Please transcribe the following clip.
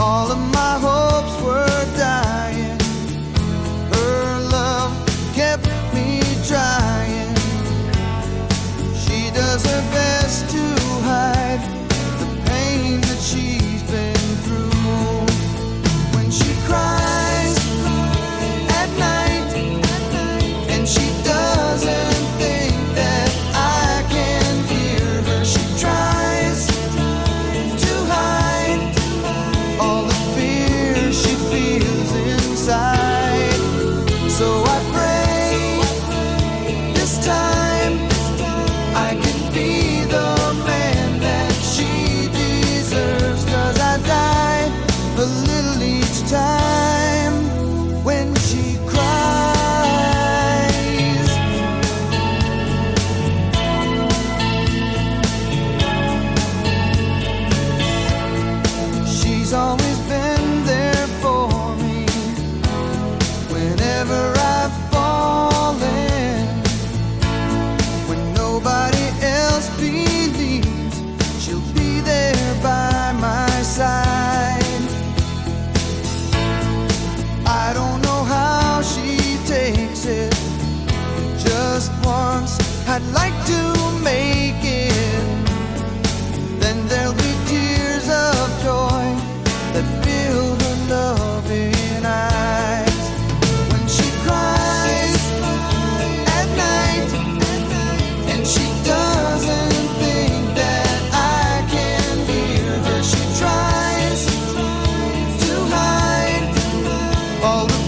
all of my each time. I'd like to make it. Then there'll be tears of joy that fill loving eyes. When she cries at night, and she doesn't think that I can hear her, she tries to hide all the